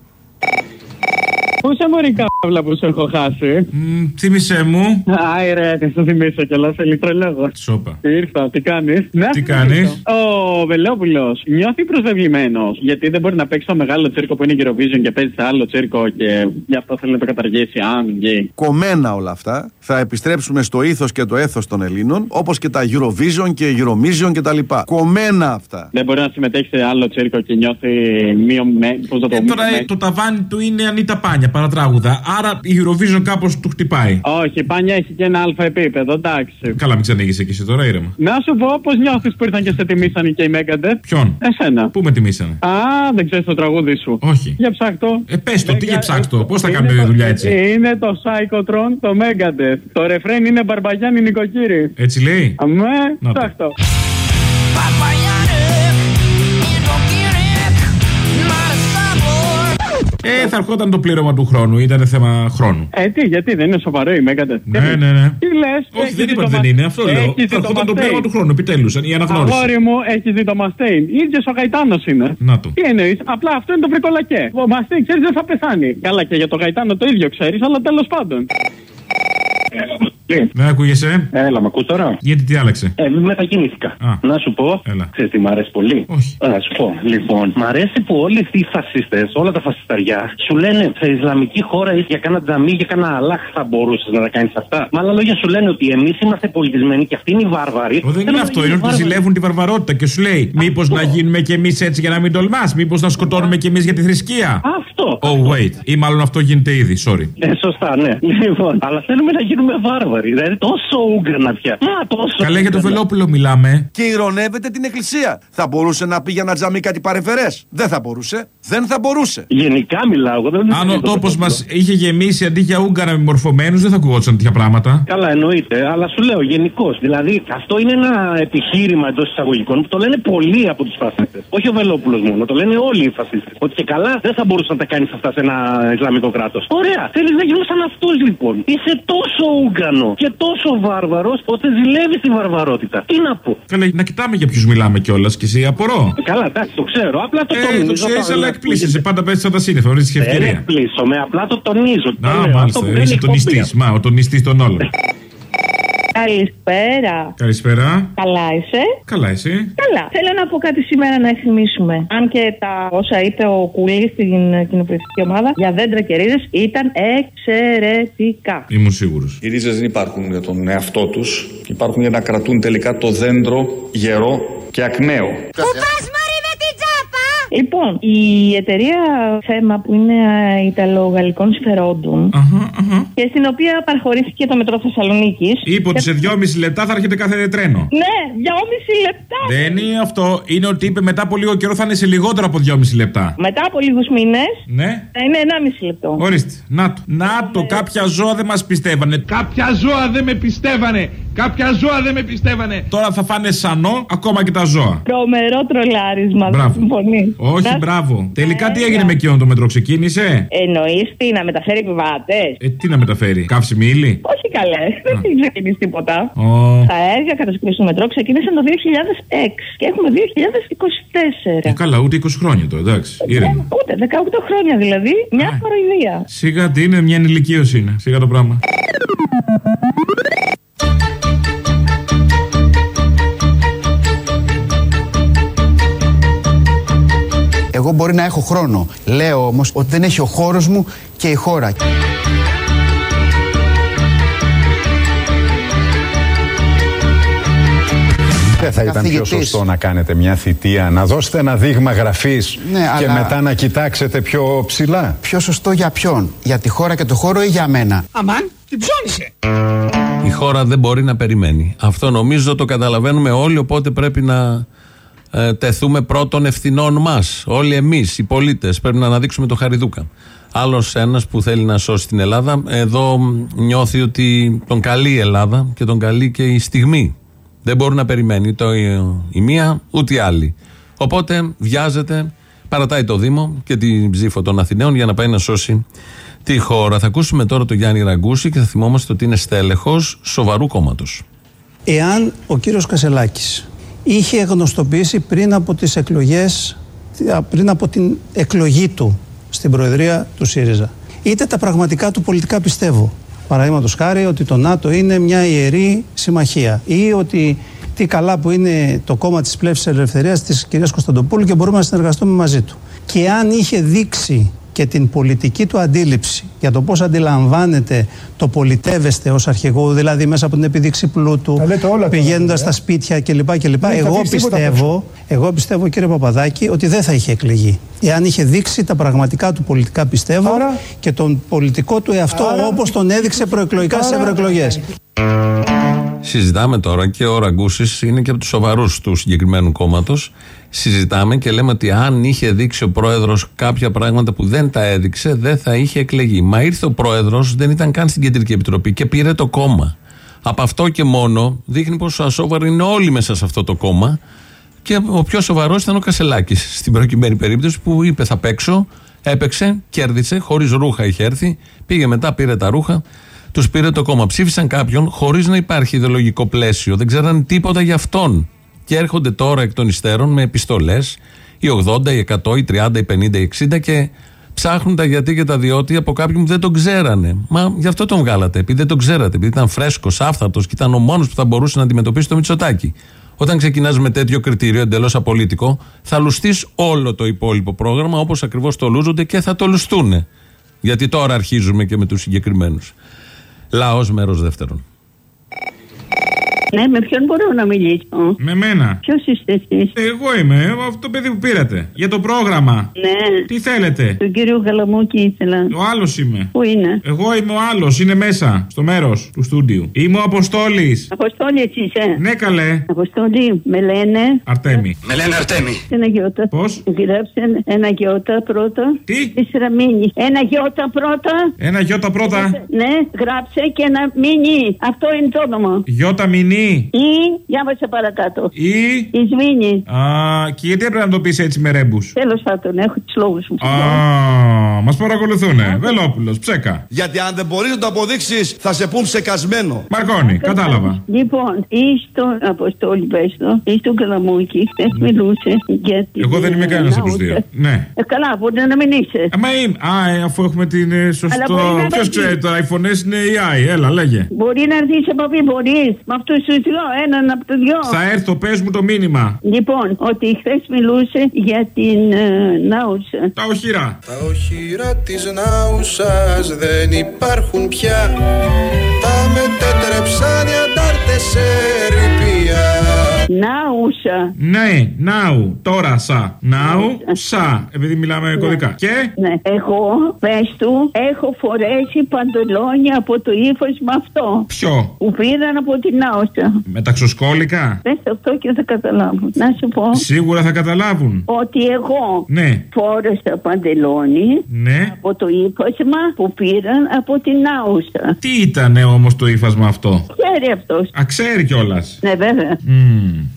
Πού σε μωρή κάβλα που σε έχω χάσει; Θύμησέ μου. Άι ρε, τι σου θυμίσω κιόλας σε λιτρολόγο. Σόπα. Ήρθα, τι κάνεις; Τι κάνεις; Ο Βελόπουλος νιώθει προσβεβλημένος. Γιατί δεν μπορεί να παίξει το μεγάλο τσίρκο που είναι Eurovision και παίζει σε άλλο τσίρκο και γι' αυτό θέλει να το καταργήσει. Αν γκέι. Κομμένα όλα αυτά. Θα επιστρέψουμε στο ήθος και το έθος των Ελλήνων, όπως και τα Eurovision και Eurovision και τα λοιπά. Κομμένα αυτά. Δεν μπορεί να συμμετέχει σε άλλο τσίρκο και νιώθει μείωμε. Πώς να το Ε, πω. τώρα ε, το ταβάνι του είναι Ανίτα Πάνια, παρατράγουδα. Άρα η Eurovision κάπως του χτυπάει. Όχι, η Πάνια έχει και ένα αλφα επίπεδο, εντάξει. Καλά, μην ξαναίγει εκεί εσύ τώρα, ήρεμα. Να σου πω πώς νιώθεις που ήρθαν και σε τιμήσαν και οι Μέγκαντε. Ποιον; Εσένα. Πού με τιμήσανε; Α, δεν ξέρεις το τραγούδι σου. Όχι. Για ψάχτο. Ε, πες το, τι για ψάξτο, πώς θα Είναι κάνουμε το- δουλειά έτσι; Είναι το Psychotron, το Megadeth. Το ρεφρέν είναι Μπαρμπαγιάννη νοικοκύρη. Έτσι λέει; Αμέ, Να το. Ε, θα ερχόταν το πλήρωμα του χρόνου, ήταν θέμα χρόνου. Ε, τι, γιατί δεν είναι σοβαρό η Megadeth. Ναι, ναι, ναι. Τι λες, Όχι, δεν είπα ότι δεν είναι, αυτό λέω. Θα ερχόταν το πλήρωμα του χρόνου, επιτέλους, η αναγνώριση. Αγόρι μου, έχεις δει το Μαστέιν; ίδιος ο Γαϊτάνος είναι. Να το. Τι εννοείς, απλά αυτό είναι το βρικολακέ. Ο Μαστέιν ξέρεις δεν θα πεθάνει. Καλά και για το Γαϊτάνο το ίδιο ξέρεις, αλλά τέλος πάντων. Δεν ακούγεσαι; Έλα, μ' ακούς τώρα; Γιατί τι άλλαξε; Ε, μετακινήθηκα. Να σου πω. Έλα. Ξέρεις τι μ' αρέσει πολύ; Όχι. Να σου πω. Λοιπόν, μ' αρέσει που όλοι αυτοί οι φασίστες, όλα τα φασισταριά, σου λένε σε Ισλαμική χώρα ή για κάνα τζαμί, για κάνα αλάχ θα μπορούσες να τα κάνεις αυτά. Με άλλα λόγια σου λένε ότι εμείς είμαστε πολιτισμένοι και αυτοί είναι οι βάρβαροι. Ο, δεν είναι Θέλουμε αυτό, να είναι γίνουμε ότι βάρβαροι. ζηλεύουν τη βαρβαρότητα και σου λέει Μήπως να γίνουμε κι εμείς έτσι για να μην τολμάς, Μήπως να σκοτώνουμε κι εμείς για τη θρησκεία. Αυτό. Oh, wait. Ή μάλλον αυτό γίνεται ήδη, sorry. Ε, σωστά, ναι. Λοιπόν, αλλά θέλουμε να γίνουμε βάρβαροι. Δηλαδή τόσο ούγκρανα πια. Μα τόσο. Καλέ για το ούγκρανα. Βελόπουλο μιλάμε. Και ηρωνεύεται την εκκλησία. Θα μπορούσε να πει για ένα τζαμί κάτι παρεμφερές; Δεν θα μπορούσε. Δεν θα μπορούσε. Γενικά μιλάω. Εγώ δεν Αν ο τόπος μας είχε γεμίσει αντί για ούγκανα μορφωμένους, δεν θα ακουγόταν τέτοια πράγματα. Καλά, εννοείται, αλλά σου λέω γενικώς. Δηλαδή, αυτό είναι ένα επιχείρημα εντός εισαγωγικών που το λένε πολλοί από τους φασίστες. Όχι ο Βελόπουλος μόνο, το λένε όλοι οι φασίστες. Ότι και καλά δεν θα μπορούσε να τα κάνεις αυτά σε ένα Ισλαμικό κράτος. Ωραία, θέλεις να γίνει σαν αυτούς λοιπόν. Είσαι τόσο ούγκανο και τόσο βάρβαρος ώστε ζηλεύει τη βαρβαρότητα. Τι να πω. Καλά, να κοιτάμε για ποιους μιλάμε κιόλας και εσύ απορώ. Καλά, εντάξει, το ξέρω. Απλά το Ε, τονίζω. το ξέρεις, Απλά αλλά εκπλήσεσαι. Πάντα πέσει σαν τα σύννεφα, βρίσκει Δεν ευκαιρία. εκπλήσωμαι, απλά το τονίζω. Το Α, λέω. Αυτό μάλιστα. που Είσαι δεν ο τονιστής. Μα, ο τονιστής των όλων. Καλησπέρα. Καλησπέρα. Καλά είσαι; Καλά, εσύ. Καλά. Θέλω να πω κάτι σήμερα να θυμίσουμε. Αν και τα όσα είπε ο Κούλη στην κοινοβουλευτική ομάδα για δέντρα και ρίζες ήταν εξαιρετικά. Ήμουν σίγουρος. Οι ρίζες δεν υπάρχουν για τον εαυτό τους. Υπάρχουν για να κρατούν τελικά το δέντρο γερό και ακμαίο. Λοιπόν, η εταιρεία θέμα που είναι ε, Ιταλογαλλικών συμφερόντων και στην οποία παραχωρήθηκε το μετρό Θεσσαλονίκης. Είπε ότι σε δυόμιση λεπτά θα έρχεται κάθε τρένο. Ναι, δυόμιση λεπτά. Δεν είναι αυτό. Είναι ότι είπε μετά από λίγο καιρό θα είναι σε λιγότερο από δυόμιση λεπτά. Μετά από λίγους μήνες Ναι. θα είναι 1,5 λεπτό. Ορίστε. Να το. Να το. Κάποια ζώα δεν μας πιστεύανε. Κάποια ζώα δεν με πιστεύανε. Κάποια ζώα δεν με πιστεύανε. Τώρα θα φάνε σανό ακόμα και τα ζώα. Τρομερό τρολάρισμα. Μπράβο. Δεν συμφωνεί. Όχι, Να- μπράβο. Τελικά τι έγινε με εκείνο το μετρό, ξεκίνησε; Εννοείς τι, να μεταφέρει επιβάτες; Ε, τι να μεταφέρει, καύσιμη ύλη. Όχι καλέ, δεν έχει ξεκινήσει τίποτα. Ω. Τα έργα κατασκευή του μετρό ξεκίνησαν το 2006 και έχουμε 2024. Ε, καλά, ούτε 20 χρόνια το, εντάξει. Ήρεμα. Ούτε 18 χρόνια δηλαδή, μια κοροϊδία. Σιγά τι είναι, μια ενηλικίωση είναι. Σιγά το πράγμα. Εγώ μπορεί να έχω χρόνο. Λέω όμως ότι δεν έχει ο χώρος μου και η χώρα. Δεν θα ήταν πιο Καθηγητής. σωστό να κάνετε μια θητεία, να δώσετε ένα δείγμα γραφής Ναι, και αλλά- μετά να κοιτάξετε πιο ψηλά. Πιο σωστό για ποιον, για τη χώρα και το χώρο ή για μένα; Αμάν, την ψώνισε. Η χώρα δεν μπορεί να περιμένει. Αυτό νομίζω το καταλαβαίνουμε όλοι, οπότε πρέπει να ε, τεθούμε πρώτων ευθυνών μας. Όλοι εμείς, οι πολίτες, πρέπει να αναδείξουμε το χαριδούκα. Άλλος ένας που θέλει να σώσει την Ελλάδα, εδώ νιώθει ότι τον καλεί η Ελλάδα και τον καλεί και η στιγμή. Δεν μπορεί να περιμένει το, η μία ούτε η άλλη. Οπότε βιάζεται, παρατάει το Δήμο και την ψήφο των Αθηναίων για να πάει να σώσει τη χώρα. Θα ακούσουμε τώρα τον Γιάννη Ραγκούση και θα θυμόμαστε ότι είναι στέλεχος σοβαρού κόμματος. εάν ο κύριος Κασελάκης είχε γνωστοποιήσει πριν από τις εκλογές, πριν από την εκλογή του στην Προεδρία του ΣΥΡΙΖΑ, είτε τα πραγματικά του πολιτικά πιστεύω, παραδείγματος χάρη ότι το ΝΑΤΟ είναι μια ιερή συμμαχία ή ότι τι καλά που είναι το κόμμα της πλεύσης ελευθερίας της κυρίας Κωνσταντοπούλου και μπορούμε να συνεργαστούμε μαζί του. Και αν είχε δείξει και την πολιτική του αντίληψη για το πώς αντιλαμβάνεται το πολιτεύεστε ως αρχηγό, δηλαδή μέσα από την επιδείξη πλούτου, πηγαίνοντας στα σπίτια κλπ. κλπ. Δεν θα Εγώ αφήσει τίποτα πιστεύω, εγώ πιστεύω κύριε Παπαδάκη ότι δεν θα είχε εκλεγεί. Εάν είχε δείξει τα πραγματικά του πολιτικά πιστεύω και τον πολιτικό του εαυτό όπως τον έδειξε προεκλογικά στις ευρωεκλογές. Συζητάμε τώρα και ο Ραγκούσης είναι και από τους σοβαρούς του συγκεκριμένου κόμματος. Συζητάμε και λέμε ότι αν είχε δείξει ο πρόεδρος κάποια πράγματα που δεν τα έδειξε, δεν θα είχε εκλεγεί. Μα ήρθε ο πρόεδρος, δεν ήταν καν στην Κεντρική Επιτροπή και πήρε το κόμμα. Από αυτό και μόνο δείχνει πόσο ασόβαροι είναι όλοι μέσα σε αυτό το κόμμα. Και ο πιο σοβαρός ήταν ο Κασελάκης στην προκειμένη περίπτωση που είπε θα παίξω, έπαιξε, κέρδισε, χωρίς ρούχα είχε έρθει, πήγε μετά, πήρε τα ρούχα, τους πήρε το κόμμα. Ψήφισαν κάποιον χωρίς να υπάρχει ιδεολογικό πλαίσιο, δεν ξέραν τίποτα για αυτόν. Και έρχονται τώρα εκ των υστέρων με επιστολές, οι 80, οι 100, οι 30, οι 50, οι 60 και Ψάχνουν τα γιατί και τα διότι από κάποιον που δεν τον ξέρανε. Μα γι' αυτό τον βγάλατε. Επειδή δεν τον ξέρατε. Επειδή ήταν φρέσκος, άφθαρτος και ήταν ο μόνος που θα μπορούσε να αντιμετωπίσει το Μητσοτάκι. Όταν ξεκινάς με τέτοιο κριτήριο εντελώς απολύτικο, θα λουστείς όλο το υπόλοιπο πρόγραμμα όπως ακριβώς το λούζονται και θα το λουστούν. Γιατί τώρα αρχίζουμε και με τους συγκεκριμένους. Λαός μέρος δεύτερον. Ναι, με ποιον μπορώ να μιλήσω; Με μένα. Ποιος είστε εσείς; Εγώ είμαι, ε, αυτό το παιδί που πήρατε. Για το πρόγραμμα. Ναι. Τι θέλετε; Τον κύριο Γαλαμούκη ήθελα. Ο άλλος είμαι. Πού είναι; Εγώ είμαι ο άλλος, είναι μέσα, στο μέρος του στούντιου. Είμαι ο Αποστόλης. Αποστόλη, έτσι είσαι; Ναι, καλέ. Αποστόλη, με λένε. Αρτέμι. Με λένε Αρτέμι. Ένα γιώτα. Πώς; Γράψε ένα γιώτα πρώτα. Τι; Τέσσερα μήνυ. Ένα γιώτα πρώτα. Ένα γιώτα πρώτα. Ναι, γράψε και ένα μήνυ. Αυτό είναι το όνομα. Γιώτα μηνύ. Ή, διάβασε παρακάτω. Ή. Ισμήνη. Α, και γιατί έπρεπε να το πεις έτσι με ρέμπους; Τέλος πάντων, έχω τους λόγους μου. Α, μας παρακολουθούνε. Βελόπουλος, ψέκα. Γιατί αν δεν μπορείς να το αποδείξεις, θα σε πούν ψεκασμένο. Μαρκώνη, κατάλαβα. Λοιπόν, ή στον Αποστόλη Πέστο, ή στον Καλαμούκη, χθε μιλούσε για την. Εγώ δεν είμαι κανένας από τους δύο. Ναι. Ε, καλά, μπορεί να μην είσαι. Μα είμαι. Α, ε, αφού έχουμε την ε, Αλλά σωστό. μπορεί να Ποιος δεν ξέρει, τα iPhone S είναι AI. Έλα, λέγε. Μπορεί να έρθεις από πει, μπορείς. Με αυτούς τους δυο, έναν από τους δυο. Θα έρθω, πες μου το μήνυμα. Λοιπόν, ότι χθες μιλούσε για την ε, Νάουσα. Τα οχυρά. Τα οχυρά της Νάουσας δεν υπάρχουν πια Τα μετέτρεψαν οι αντάρτες σε ρηπία Νάουσα. Ναι, ναου. Τώρα σα. Ναου, σα. Επειδή μιλάμε κωδικά. Και; Ναι, εγώ, πες του, έχω φορέσει παντελόνια από το ύφασμα αυτό. Ποιο; Που πήραν από την Νάουσα. Μεταξοσκόλικα. Πες αυτό και θα καταλάβουν. Να σου πω Σίγουρα θα καταλάβουν. ότι εγώ Ναι. φόρεσα παντελόνι Ναι. από το ύφασμα που πήραν από την Νάουσα. Τι ήτανε όμως το ύφασμα αυτό; Ξέρει αυτός. Α, ξέρει κιόλας. Ναι, βέβαια.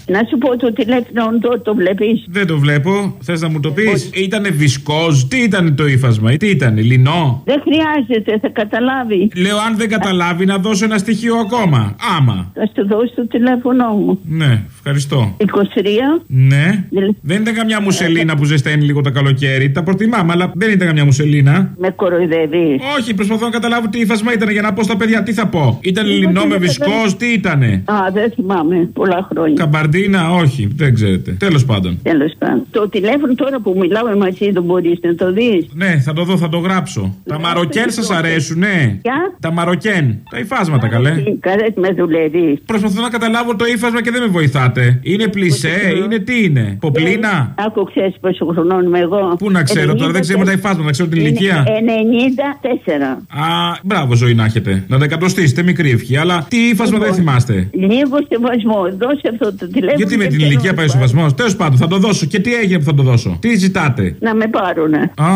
Να σου πω το τηλέφωνο το, το βλέπεις; Δεν το βλέπω. Θες να μου το πεις; Ήτανε βισκόζ. Τι ήταν το ύφασμα; Τι ήτανε. Λινό; Δεν χρειάζεται, θα καταλάβει. Λέω αν δεν καταλάβει να δώσω ένα στοιχείο ακόμα. Άμα. Θα σου δώσω το τηλέφωνο μου. Ναι, ευχαριστώ. 23. Ναι. Δεν ήταν καμιά μουσελίνα που ζεσταίνει λίγο το καλοκαίρι. Τα προτιμάμε, αλλά δεν ήταν καμιά μουσελίνα. Με κοροϊδεύει. Όχι, προσπαθώ να καταλάβω τι ύφασμα ήταν για να πω στα παιδιά τι θα πω; Ήταν Εγώ λινό δεν με καταλαβαίνω. βισκόζ, τι ήτανε; Α, δεν θυμάμαι πολλά χρόνια. Καμπαρντίνα, όχι, δεν ξέρετε. Τέλος πάντων. Τέλος πάντων. Το τηλέφωνο τώρα που μιλάμε μαζί το μπορείς να το δεις. Ναι, θα το δω, θα το γράψω. Τα μαροκέν σας αρέσουν, ναι. Ποια; Τα μαροκέν. Τα υφάσματα, καλέ. Καλά, με δουλεύει. Προσπαθώ να καταλάβω το ύφασμα και δεν με βοηθάτε. Είναι πλισέ, είναι τι είναι. Ποπλίνα. Άκου, ξέρεις πόσο χρονών είμαι εγώ. Πού να ξέρω τώρα, δεν ξέρουμε τα υφάσματα, να ξέρω την ηλικία. 94. Α, μπράβο, ζωή να έχετε. Να τα εκατοστήσετε, μικρή ευχή. Αλλά τι ύφασμα δεν θυμάστε. Λίγο σεβασμό. Δώσε αυτό το τηλέφωνο. Γιατί με και την θέλω ηλικία να πάει ο πάρω. σεβασμός; Τέλος πάντων, θα το δώσω. Και τι έγινε που θα το δώσω; Τι ζητάτε; Να με πάρουνε. Α,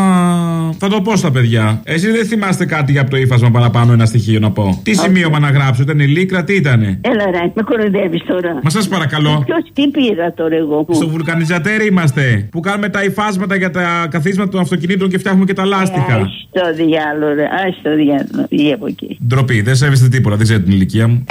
θα το πω στα παιδιά. Εσείς δεν θυμάστε κάτι για το ύφασμα παραπάνω ένα στοιχείο να πω; Τι σημείωμα να γράψω, ήταν η λίκρα, τι ήτανε; Έλα ρε, με κοροϊδεύεις τώρα. Μα σας παρακαλώ. Ποιο τι πήρα τώρα εγώ. Στο βουλκανιζατέρ είμαστε. Που κάνουμε τα υφάσματα για τα καθίσματα των αυτοκινήτων και φτιάχνουμε και τα λάστιχα. Στο διάλογο, ρε. Α το διάλογο. Ή από εκεί. Ντροπή, δεν σέβεστε τίποτα, δεν ξέρετε την ηλικία μου.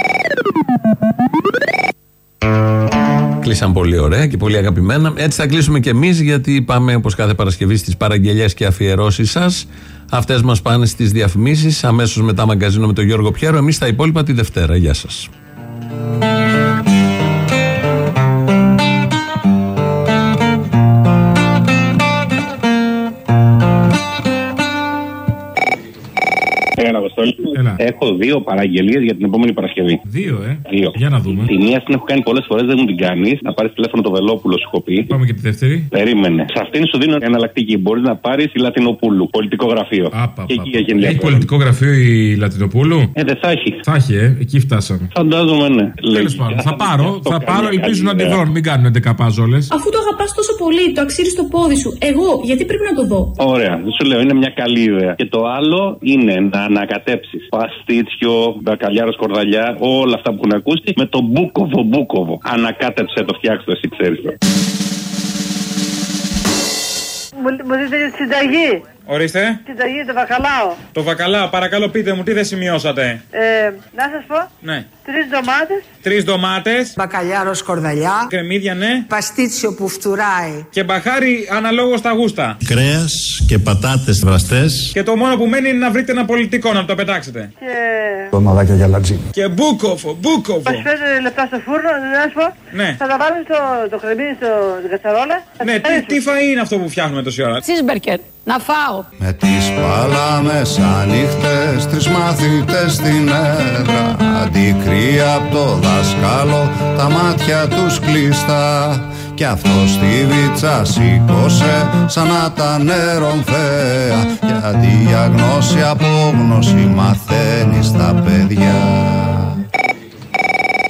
Κλείσαν πολύ ωραία και πολύ αγαπημένα. Έτσι θα κλείσουμε και εμείς, γιατί πάμε όπως κάθε Παρασκευή στις παραγγελίε και αφιερώσεις σας. Αυτές μας πάνε στις διαφημίσεις. Αμέσως μετά μαγκαζίνο με τον Γιώργο Πιέρο. Εμείς τα υπόλοιπα τη Δευτέρα. Γεια σας. Αποστόλη. Έλα. Έχω δύο παραγγελίες για την επόμενη Παρασκευή. Δύο, ε. Δύο. Για να δούμε. Τη μία την έχω κάνει πολλές φορές, δεν μου την κάνεις. Να πάρεις τηλέφωνο το Βελόπουλο, σου έχω πει. Πάμε και τη δεύτερη. Περίμενε. Σε αυτήν σου δίνω εναλλακτική. Μπορείς να πάρεις η Λατινοπούλου, πολιτικό γραφείο. και εκεί έχει Έχει ενδιαφέρον. πολιτικό γραφείο η Λατινοπούλου; Ε, δεν θα έχει. Θα έχει, ε. Εκεί φτάσαμε. Φαντάζομαι, ναι. Τέλος πάντων. Θα πάρω, θα πάρω, ελπίζω να τη βρω. Μην κάνουν 11 παζόλες. Αφού το αγαπάς τόσο πολύ, το αξίζεις στο πόδι σου. Εγώ, γιατί πρέπει να το δω; Ωραία, δεν σου λέω, είναι μια καλή ιδέα. Και το άλλο είναι να ανακατέψεις παστίτσιο, μπακαλιάρος, σκορδαλιά, όλα αυτά που έχουν ακούσει με το μπούκοβο μπούκοβο. Ανακάτεψε το, φτιάξτε το, εσύ ξέρεις το. Μου, μου δείτε τη συνταγή; Ορίστε. Συνταγή, το βακαλάο. Το βακαλά, παρακαλώ πείτε μου, τι δεν σημειώσατε; Ε, να σας πω. Ναι. Τρεις ντομάτες. Τρεις ντομάτες. Μπακαλιάρος σκορδαλιά. Κρεμμύδια, ναι. Παστίτσιο που φτουράει. Και μπαχάρι αναλόγως στα γούστα. Κρέας και πατάτες βραστές. Και το μόνο που μένει είναι να βρείτε ένα πολιτικό να το πετάξετε. Και. Ντομαδάκια για λατζί. Και μπούκοφο, μπούκοφο. 25 λεπτά στο φούρνο, να σας πω. Ναι. Θα τα βάλουμε στο το κρεμμύδι στο στην κατσαρόλα. Θα Ναι, τα τι, ρίξουμε. τι φαΐ είναι αυτό που φτιάχνουμε τόση ώρα; Τσίσμπερκερ. Να φάω. Με τις παλάμες ανοιχτές Τρεις μαθητές στην έδρα. Αντικρύα απ' το δάσκαλο Τα μάτια τους κλειστά. Κι αυτό στη βίτσα σήκωσε Σαν να τα νερομφαία Για διαγνώση απόγνωση Μαθαίνεις τα παιδιά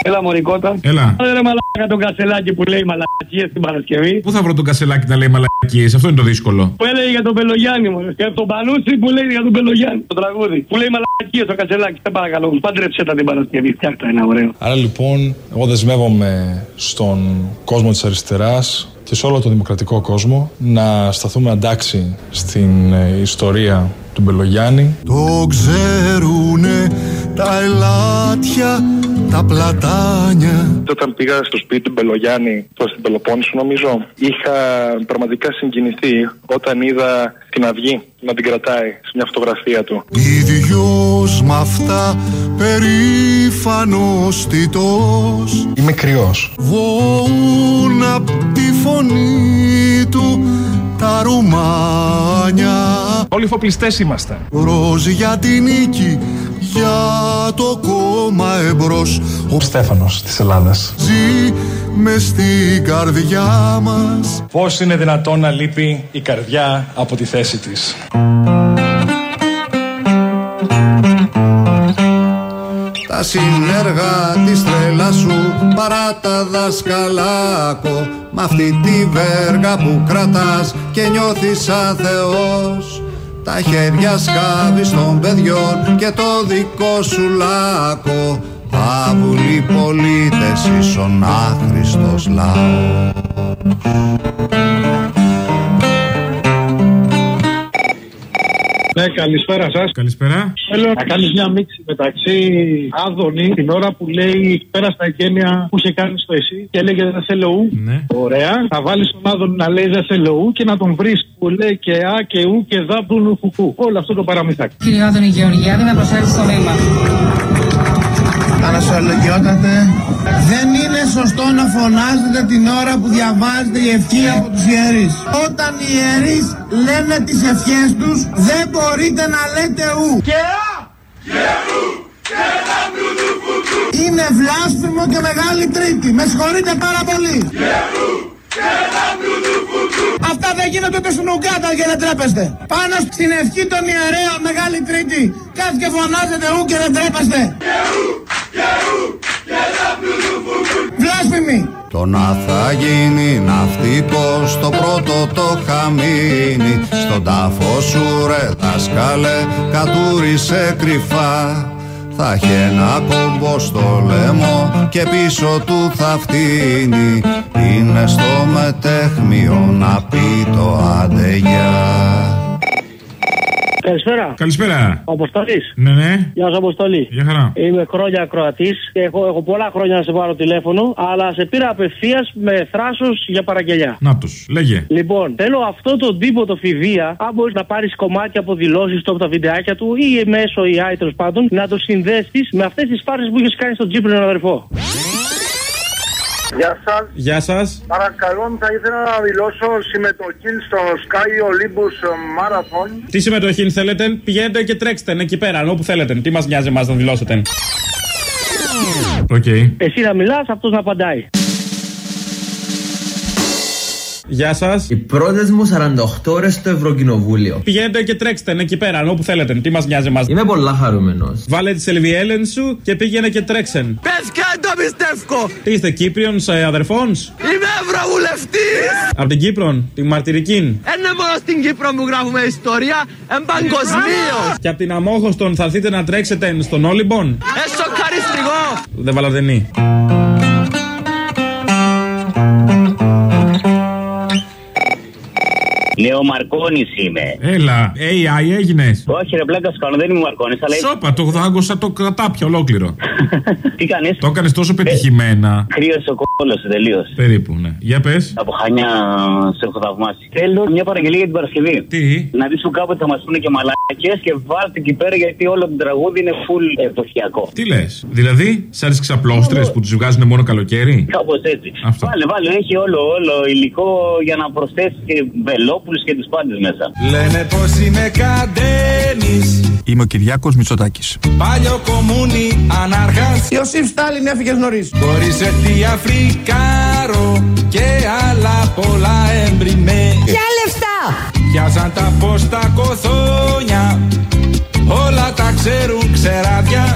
Έλα, Μωρικότα. Έλα. Ρε μαλάκα τον κασελάκι που λέει μαλακίες την Παρασκευή. Πού θα βρω τον κασελάκι να λέει μαλακίες, αυτό είναι το δύσκολο. Που έλεγε για τον Πελογιάννη μου. Και τον Πανούτσι που λέει για τον Πελογιάννη. Το τραγούδι. Που λέει μαλακίες το κασελάκι. Σε παρακαλώ. Πάντρεψε τα την Παρασκευή. Φτιάχτα ένα ωραίο. Άρα λοιπόν, εγώ δεσμεύομαι στον κόσμο της αριστεράς και σε όλο τον δημοκρατικό κόσμο να σταθούμε αντάξει στην ε, ιστορία του Μπελογιάννη. Το ξέρουνε τα ελάτια Τα πλατάνια Όταν πήγα στο σπίτι του Μπελογιάννη, το στην Πελοπόννησο νομίζω, είχα πραγματικά συγκινηθεί όταν είδα την αυγή να την κρατάει σε μια φωτογραφία του. Ίδιος μ' αυτά περήφανος τιτός Είμαι κρυός. Βοούν απ' τη φωνή του τα ρουμάνια Όλοι φοπλιστές είμαστε. Ροζ για τη νίκη, για το κόμμα εμπρός Ο Στέφανος της Ελλάδας. ζει μες στην καρδιά μας Πώς είναι δυνατόν να λείπει η καρδιά από τη θέση της; Τα συνέργα της τρέλα σου παρά τα δασκαλάκο Μ' αυτή τη βέργα που κρατάς και νιώθεις σαν Θεός Τα χέρια σκάβεις των παιδιών και το δικό σου λάκκο. Άβουλοι πολίτες ίσον άχρηστος λαός Ναι, καλησπέρα σας. Καλησπέρα. Θέλω να κάνεις μια μίξη μεταξύ Άδωνη την ώρα που λέει πέρα στα εγγένεια που είχε κάνει στο εσύ και έλεγε δεν θέλω ου. Ναι. Ωραία. Θα βάλεις τον Άδωνη να λέει δεν θέλω ου και να τον βρεις που λέει και α και ου και δα που νου φουκού. Όλο αυτό το παραμυθάκι. Κύριε Άδωνη Γεωργιάδη, να προσέλθεις στο βήμα. Ανασολογιότατε, δεν είναι σωστό να φωνάζετε την ώρα που διαβάζετε η ευχή από τους ιερείς. Όταν οι ιερείς λένε τις ευχές τους, δεν μπορείτε να λέτε ου. Και α! Είναι βλάσφημο και μεγάλη τρίτη. Με συγχωρείτε πάρα πολύ. Αυτά δεν γίνονται ούτε στην Ουγκάτα και δεν τρέπεστε. Πάνω στην ευχή των ιερέων Μεγάλη Τρίτη κάθε και φωνάζετε ου και δεν τρέπεστε. Βλάσφημοι. Το να θα γίνει ναυτικός το πρώτο το χαμίνι Στον τάφο σου ρε δάσκαλε κατούρισε κρυφά. Θα έχει ένα κόμπο στο λαιμό και πίσω του θα φτύνει. Είναι στο μετέχμιο να πει το αντεγιά Καλησπέρα. Καλησπέρα. Ο Αποστολή. Ναι, ναι. Γεια σα, Αποστολή. Γεια χαρά. Είμαι χρόνια ακροατής και έχω, έχω πολλά χρόνια να σε πάρω τηλέφωνο, αλλά σε πήρα απευθείας με θράσος για παραγγελιά. Να τους, λέγε. Λοιπόν, θέλω αυτό τον τύπο το φιδία, αν μπορείς να πάρεις κομμάτια από δηλώσεις του από τα βιντεάκια του ή μέσω AI τέλος πάντων, να το συνδέσεις με αυτές τις φάρε που έχει κάνει στον Τζίπρινο αδερφό. Γεια σας. Γεια σας. Παρακαλώ, θα ήθελα να δηλώσω συμμετοχή στο Sky Olympus Marathon. Τι συμμετοχή θέλετε, πηγαίνετε και τρέξτε εκεί πέρα, όπου θέλετε. Τι μας νοιάζει εμάς να δηλώσετε; Οκ. Εσύ να μιλάς, αυτός να απαντάει. Γεια σας. Οι πρώτες μου 48 ώρες στο Ευρωκοινοβούλιο. Πηγαίνετε και τρέξτε εκεί πέρα, όπου θέλετε. Τι μας νοιάζει εμάς. Είμαι πολλά χαρούμενος. Βάλε τη ελβιέλαν σου και πήγαινε και τρέξεν. Παιδιά, το πιστεύω! Τι είστε, Κύπριονς αδερφών. Είμαι Ευρωβουλευτής! Από την Κύπρο, την Μαρτυρική. Είναι μόνο στην Κύπρο που γράφουμε ιστορία, εν παγκοσμίως! Και από την Αμόχωστον θα έρθετε να τρέξετε στον Όλυμπον; Έσο χαριστριγό! Δεν βάλατε νη. Λέω Μαρκόνη είμαι. Έλα, AI έγινες. Όχι, ρε πλάκα σου κάνω, δεν είμαι Μαρκόνη, αλλά. Σόπα, το δάγκωσα το κατάπια ολόκληρο. Τι κάνεις; Το έκανες τόσο πετυχημένα. Κρύωσε ο κόλλο τελείως. Περίπου, ναι. Για πες. Από χανιά σε έχω θαυμάσει. Θέλω μια παραγγελία για την Παρασκευή. Τι; Να δεις που κάποτε θα μας πούνε και μαλάκες και βάλτε εκεί πέρα γιατί όλο το τραγούδι είναι full εποχιακό. Τι λες; Δηλαδή, σαν τις ξαπλώστρες που του βγάζουν μόνο καλοκαίρι; Κάπως έτσι. Αυτό. Βάλε, βάλε, έχει όλο, όλο υλικό για να προσθέσεις και βελόπουλου και του πάντε μέσα. Λένε πως είμαι καντένης Είμαι ο Κυριάκος Μητσοτάκης. Παλιό κομμούνι ανάρχας Ιωσήφ Στάλιν έφυγες νωρίς. Χωρίς τι Αφρικάρο Και άλλα πολλά έμπριμέ Ποια λεφτά! Πιάσαν τα πόστα κοθόνια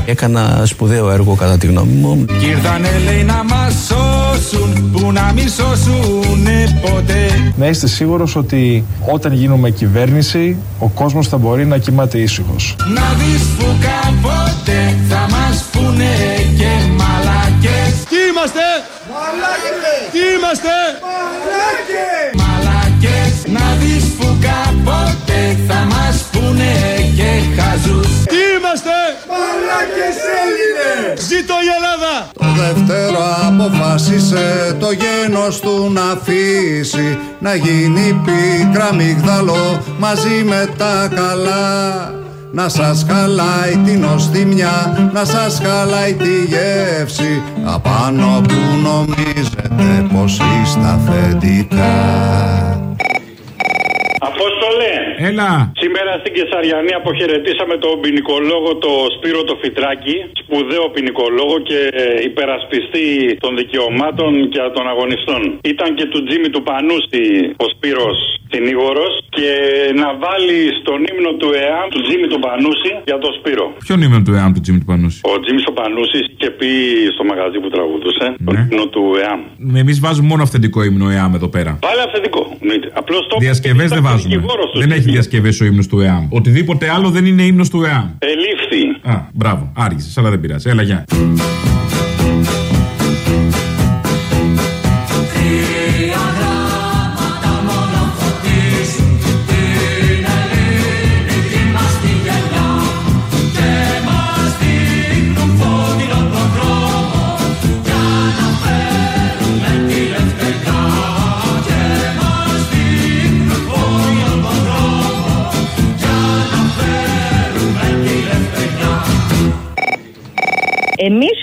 Έκανα σπουδαίο έργο κατά τη γνώμη μου. Κι ήρθανε λέει να μας σώσουν Που να μη σώσουνε ποτέ Να είστε σίγουρος ότι όταν γίνουμε κυβέρνηση, ο κόσμος θα μπορεί να κοιμάται ήσυχος. Να δεις που κάποτε θα μας πούνε και μαλακές Τι είμαστε! Μαλάκες! Τι είμαστε! Μαλάκες Έλληνες! Ζήτω η Ελλάδα! Το Δευτέρο αποφάσισε το γένος του να αφήσει Να γίνει πίκρα μυγδαλό μαζί με τα καλά να σας χαλάει την οστιμιά, να σας χαλάει τη γεύση Απάνω που νομίζετε πως είστε αφεντικά Απόστολε! Έλα. Σήμερα στην Κεσαριανή αποχαιρετήσαμε τον ποινικολόγο το Σπύρο το Φιτράκη, σπουδαίο ποινικολόγο και υπερασπιστή των δικαιωμάτων και των αγωνιστών. Ήταν και του Τζίμι του Πανούστη ο Σπύρος συνήγορος και να βάλει στον ύμνο του ΕΑΜ του Τζίμι του Πανούση για τον Σπύρο. Ποιον ήμουν του ΕΑΜ του Τζίμι του Πανούση; Ο Τζίμι ο Πανούση είχε πει στο μαγαζί που τραγουδούσε τον ύμνο του ΕΑΜ. Εμείς βάζουμε μόνο αυθεντικό ύμνο ΕΑΜ εδώ πέρα. Βάλε αυθεντικό. Απλώς το. Διασκευές δεν βάζουμε. Δεν έχει διασκευέ ο ύμνος του ΕΑΜ. Οτιδήποτε άλλο δεν είναι ύμνος του ΕΑΜ. Ελήφθη. Α, μπράβο. Άργησες, αλλά δεν πειράζει. Έλα, γεια.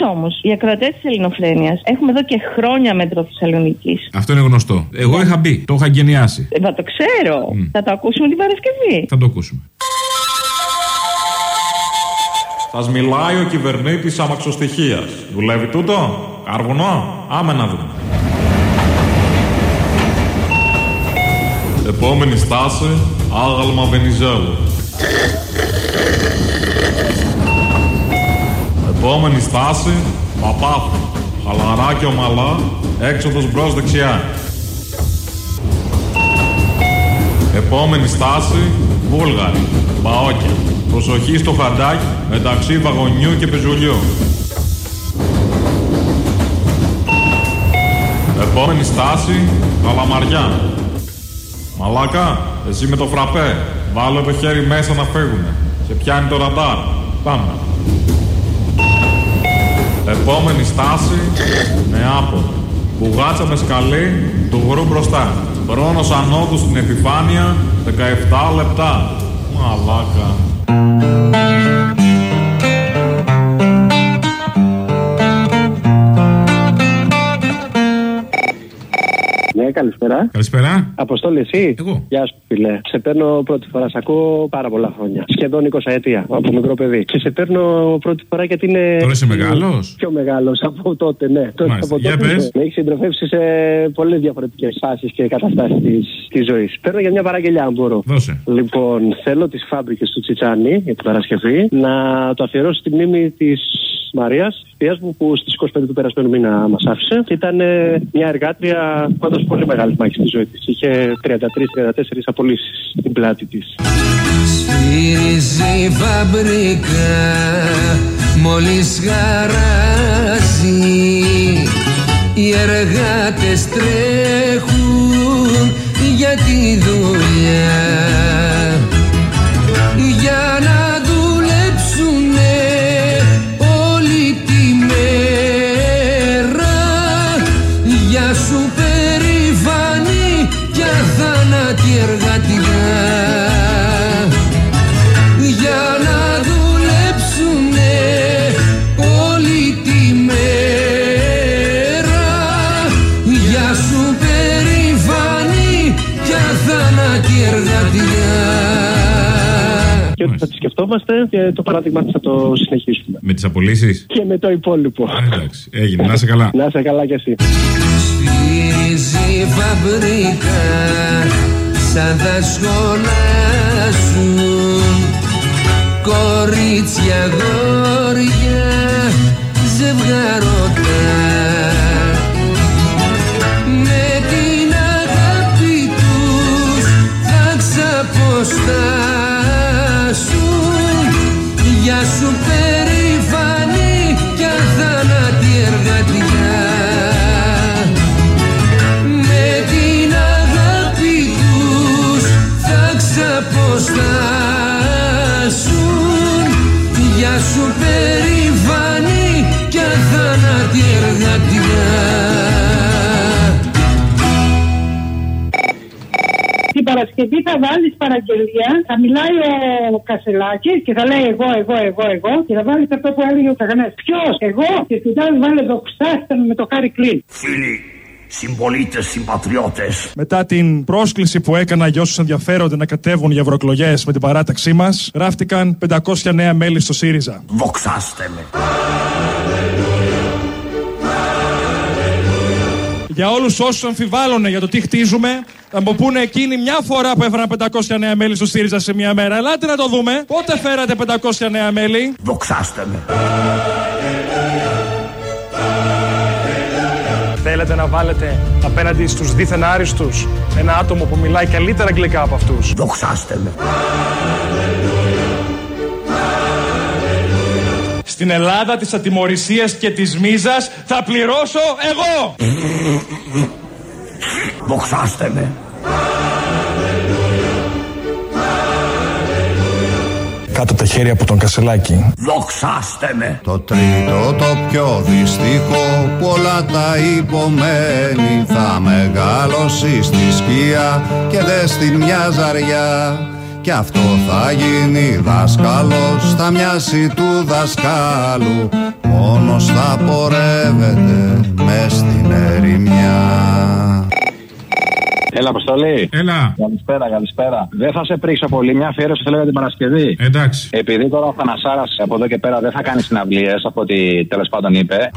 Όμως, οι ακροατές της Ελληνοφρένειας, έχουμε εδώ και χρόνια μέτρο Θεσσαλονίκης. Αυτό είναι γνωστό. Εγώ είχα μπει, το είχα γενιάσει. Ε, μα το ξέρω. Θα το ακούσουμε την Παρασκευή. Θα το ακούσουμε. Σας μιλάει ο κυβερνήτης αμαξοστοιχίας. Δουλεύει τούτο; Καρβουνό; Άμε να δούμε. Επόμενη στάση, άγαλμα Βενιζέλου. Επόμενη στάση, Παπάθη. Χαλαρά και ομαλά, έξοδος μπρος δεξιά. Επόμενη στάση, Βούλγαρη. Μπαόκια. Προσοχή στο χαντάκι μεταξύ βαγονιού και πεζουλιού. Επόμενη στάση, Καλαμαριά. Μαλάκα, εσύ με το φραπέ. Βάλε το χέρι μέσα να φύγουνε. Σε πιάνει το ραντάρ. Πάμε. Επόμενη στάση, Νεάπολη. Μπουγάτσα με σκαλί, του γρου μπροστά. Χρόνος ανόδου στην επιφάνεια, 17 λεπτά. Μαλάκα. Καλησπέρα. Καλησπέρα. Αποστόλη, εσύ; Εγώ. Γεια σου, φιλέ. Σε παίρνω πρώτη φορά. Σε ακούω πάρα πολλά χρόνια. Σχεδόν 20 ετία από μικρό παιδί. Και σε παίρνω πρώτη φορά γιατί είναι. Τώρα είσαι μεγάλος; Πιο μεγάλος από τότε, ναι. Τότε, Μάλιστα. από Για τότε, πες. ναι. Με έχεις συντροφεύσει σε πολλές διαφορετικές φάσεις και καταστάσεις της ζωής. Παίρνω για μια παραγγελιά, αν μπορώ. Δώσε. Λοιπόν, θέλω τις φάμπρικες του Τσιτσάνι για την Παρασκευή να το αφιερώσω στη μνήμη της Μαρίας, θεία μου, που στις 25 του περασμένου μήνα μας άφησε. Και ήταν ε, μια εργάτρια πάντως πολύ μεγάλης μάχης στη ζωή της. Είχε 33-34 απολύσεις στην πλάτη της. Σφυρίζει η φαμπρικά μόλις χαράζει Οι εργάτες τρέχουν για τη δουλειά Και ότι θα τη σκεφτόμαστε και το παράδειγμα της θα το συνεχίσουμε. Με τις απολύσεις; Και με το υπόλοιπο. Εντάξει, έγινε. Να είσαι καλά. Να είσαι καλά κι εσύ. Σφυρίζει φαμπρικά σαν τα σχολάσουν κορίτσια γόρια ζευγαρωτά με την αγάπη τους θα ξαποστάσουν για σου περήφανη Παρασκευή θα βάλεις παραγγελία, θα μιλάει ο Κασελάκης και θα λέει εγώ, εγώ, εγώ, εγώ και θα βάλεις αυτό που έλεγε ο Καγανέ. Ποιος, εγώ; Και την άλλη βάλε δοξάστε με με το Χάρι Κλίν. Φίλοι, συμπολίτες, συμπατριώτες. Μετά την πρόσκληση που έκανα για όσους ενδιαφέρονται να κατέβουν για ευρωεκλογές με την παράταξή μας, γράφτηκαν 500 νέα μέλη στο ΣΥΡΙΖΑ. Δοξάστε με. Για όλους όσους αμφιβάλλουν για το τι χτίζουμε, θα μου πούνε εκείνη μια φορά που έφεραν 500 νέα μέλη στο ΣΥΡΙΖΑ σε μια μέρα. Ελάτε να το δούμε. Πότε φέρατε 500 νέα μέλη; Δοξάστε με. Θέλετε να βάλετε απέναντι στους δίθεν άριστους ένα άτομο που μιλάει καλύτερα αγγλικά από αυτούς; Δοξάστε με. Στην Ελλάδα της ατιμορρησίας και της μίζας θα πληρώσω εγώ. Δοξάστε με. Κάτω τα χέρια από τον Κασελάκη. Δοξάστε με. Το τρίτο το πιο δυστυχό που όλα τα υπομένει θα μεγαλώσει στη σκία και δε στην μια ζαριά και αυτό θα γίνει δάσκαλος, θα μοιάσει του δασκάλου μόνος θα πορεύεται μες στην ερημιά. Έλα, Αποστολή. Έλα. Καλησπέρα, καλησπέρα. Δεν θα σε πρίξω πολύ. Μια αφιέρωση θέλω για την Παρασκευή. Εντάξει. Επειδή τώρα ο Θανασάρας από εδώ και πέρα δεν θα κάνει συναυλίες, από ό,τι τέλος πάντων είπε.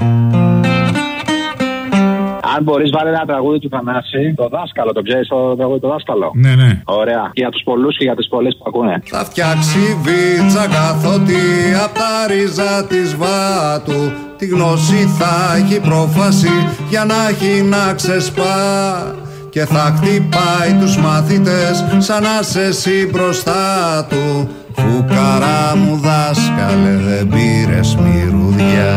Αν μπορείς, βάλε ένα τραγούδι του Θανάση. Το δάσκαλο, το ξέρεις το τραγούδι το δάσκαλο. Ναι, ναι. Ωραία. Και για τους πολλούς και για τις πολλές που ακούνε. Θα φτιάξει βίτσα καθότι από τα ρίζα της βάτου. Τη γνώση θα έχει πρόφαση για να έχει να ξεσπά και θα χτυπάει τους μαθητές σαν να σε εσύ μπροστά του Φουκαρά μου δάσκαλε δεν πήρες μυρουδιά